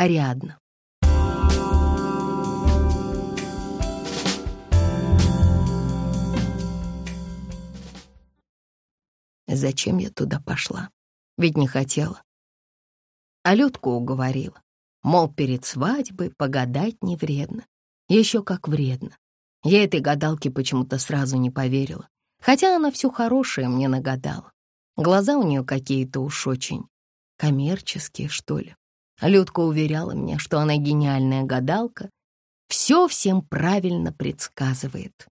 Ариадна. Зачем я туда пошла? Ведь не хотела. А Людку уговорила. Мол, перед свадьбой погадать не вредно. Еще как вредно. Я этой гадалке почему-то сразу не поверила. Хотя она все хорошее мне нагадала. Глаза у нее какие-то уж очень коммерческие, что ли. Людка уверяла меня, что она гениальная гадалка, все всем правильно предсказывает.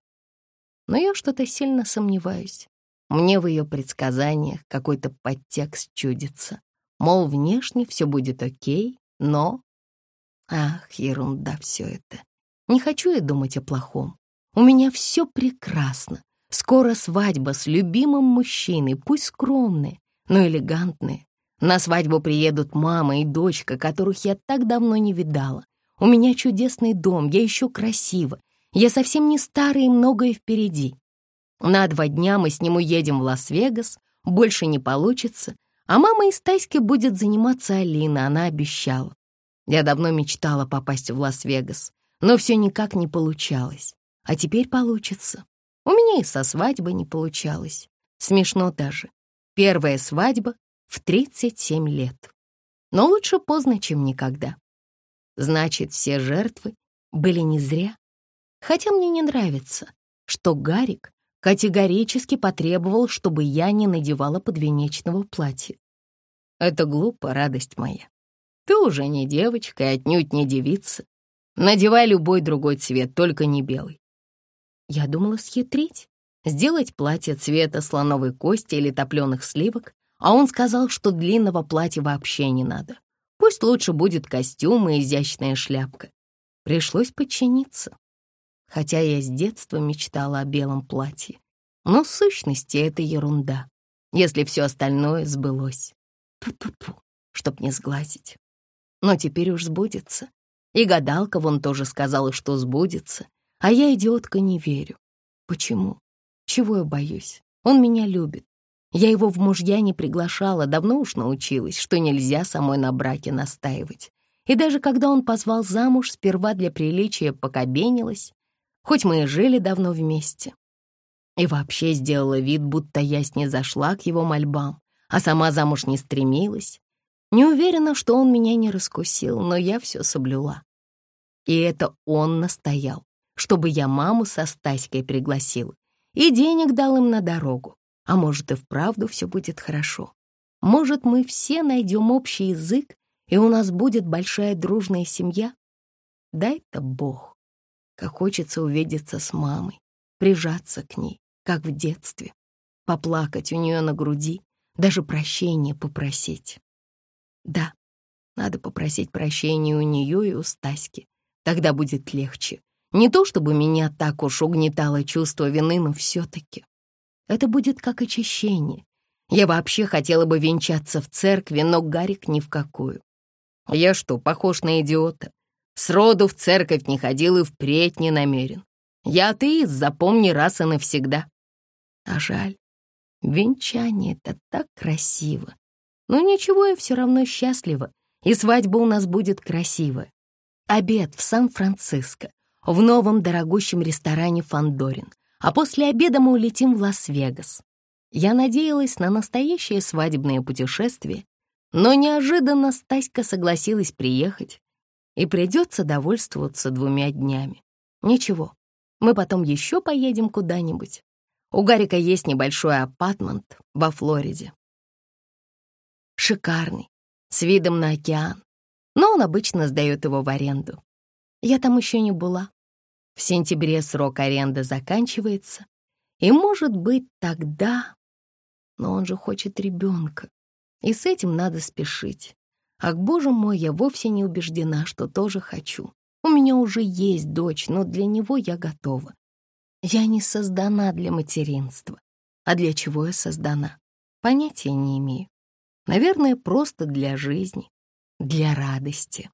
Но я что-то сильно сомневаюсь. Мне в ее предсказаниях какой-то подтекст чудится. Мол, внешне все будет окей, но... Ах, ерунда все это. Не хочу я думать о плохом. У меня все прекрасно. Скоро свадьба с любимым мужчиной, пусть скромные, но элегантные. На свадьбу приедут мама и дочка, которых я так давно не видала. У меня чудесный дом, я еще красива. Я совсем не старая и многое впереди. На два дня мы с ним уедем в Лас-Вегас, больше не получится, а мама из Тайски будет заниматься Алина, она обещала. Я давно мечтала попасть в Лас-Вегас, но все никак не получалось. А теперь получится. У меня и со свадьбы не получалось. Смешно даже. Первая свадьба в 37 лет. Но лучше поздно, чем никогда. Значит, все жертвы были не зря. Хотя мне не нравится, что Гарик категорически потребовал, чтобы я не надевала подвенечного платья. Это глупо, радость моя. Ты уже не девочка и отнюдь не девица. Надевай любой другой цвет, только не белый. Я думала схитрить, сделать платье цвета слоновой кости или топленых сливок, а он сказал, что длинного платья вообще не надо. Пусть лучше будет костюм и изящная шляпка. Пришлось подчиниться. Хотя я с детства мечтала о белом платье. Но в сущности это ерунда, если все остальное сбылось. Пу-пу-пу, чтоб не сглазить. Но теперь уж сбудется. И гадалка вон тоже сказала, что сбудется. А я, идиотка, не верю. Почему? Чего я боюсь? Он меня любит. Я его в мужья не приглашала, давно уж научилась, что нельзя самой на браке настаивать. И даже когда он позвал замуж, сперва для приличия покобенилась, хоть мы и жили давно вместе. И вообще сделала вид, будто я с ней зашла к его мольбам, а сама замуж не стремилась. Не уверена, что он меня не раскусил, но я все соблюла. И это он настоял чтобы я маму со Стаськой пригласил и денег дал им на дорогу. А может, и вправду все будет хорошо. Может, мы все найдем общий язык, и у нас будет большая дружная семья? Дай-то Бог. Как хочется увидеться с мамой, прижаться к ней, как в детстве, поплакать у нее на груди, даже прощения попросить. Да, надо попросить прощения у нее и у Стаськи. Тогда будет легче. Не то чтобы меня так уж угнетало чувство вины, но все-таки. Это будет как очищение. Я вообще хотела бы венчаться в церкви, но Гарик ни в какую. Я что, похож на идиота? Сроду в церковь не ходил и впредь не намерен. Я атеист, запомни раз и навсегда. А жаль, венчание-то так красиво. Но ничего, я все равно счастлива, и свадьба у нас будет красивая. Обед в Сан-Франциско в новом дорогущем ресторане «Фандорин», а после обеда мы улетим в Лас-Вегас. Я надеялась на настоящее свадебное путешествие, но неожиданно Стаська согласилась приехать, и придется довольствоваться двумя днями. Ничего, мы потом еще поедем куда-нибудь. У Гарика есть небольшой апартмент во Флориде. Шикарный, с видом на океан, но он обычно сдает его в аренду. Я там еще не была, в сентябре срок аренды заканчивается, и, может быть, тогда... Но он же хочет ребенка, и с этим надо спешить. Ах, боже мой, я вовсе не убеждена, что тоже хочу. У меня уже есть дочь, но для него я готова. Я не создана для материнства. А для чего я создана? Понятия не имею. Наверное, просто для жизни, для радости.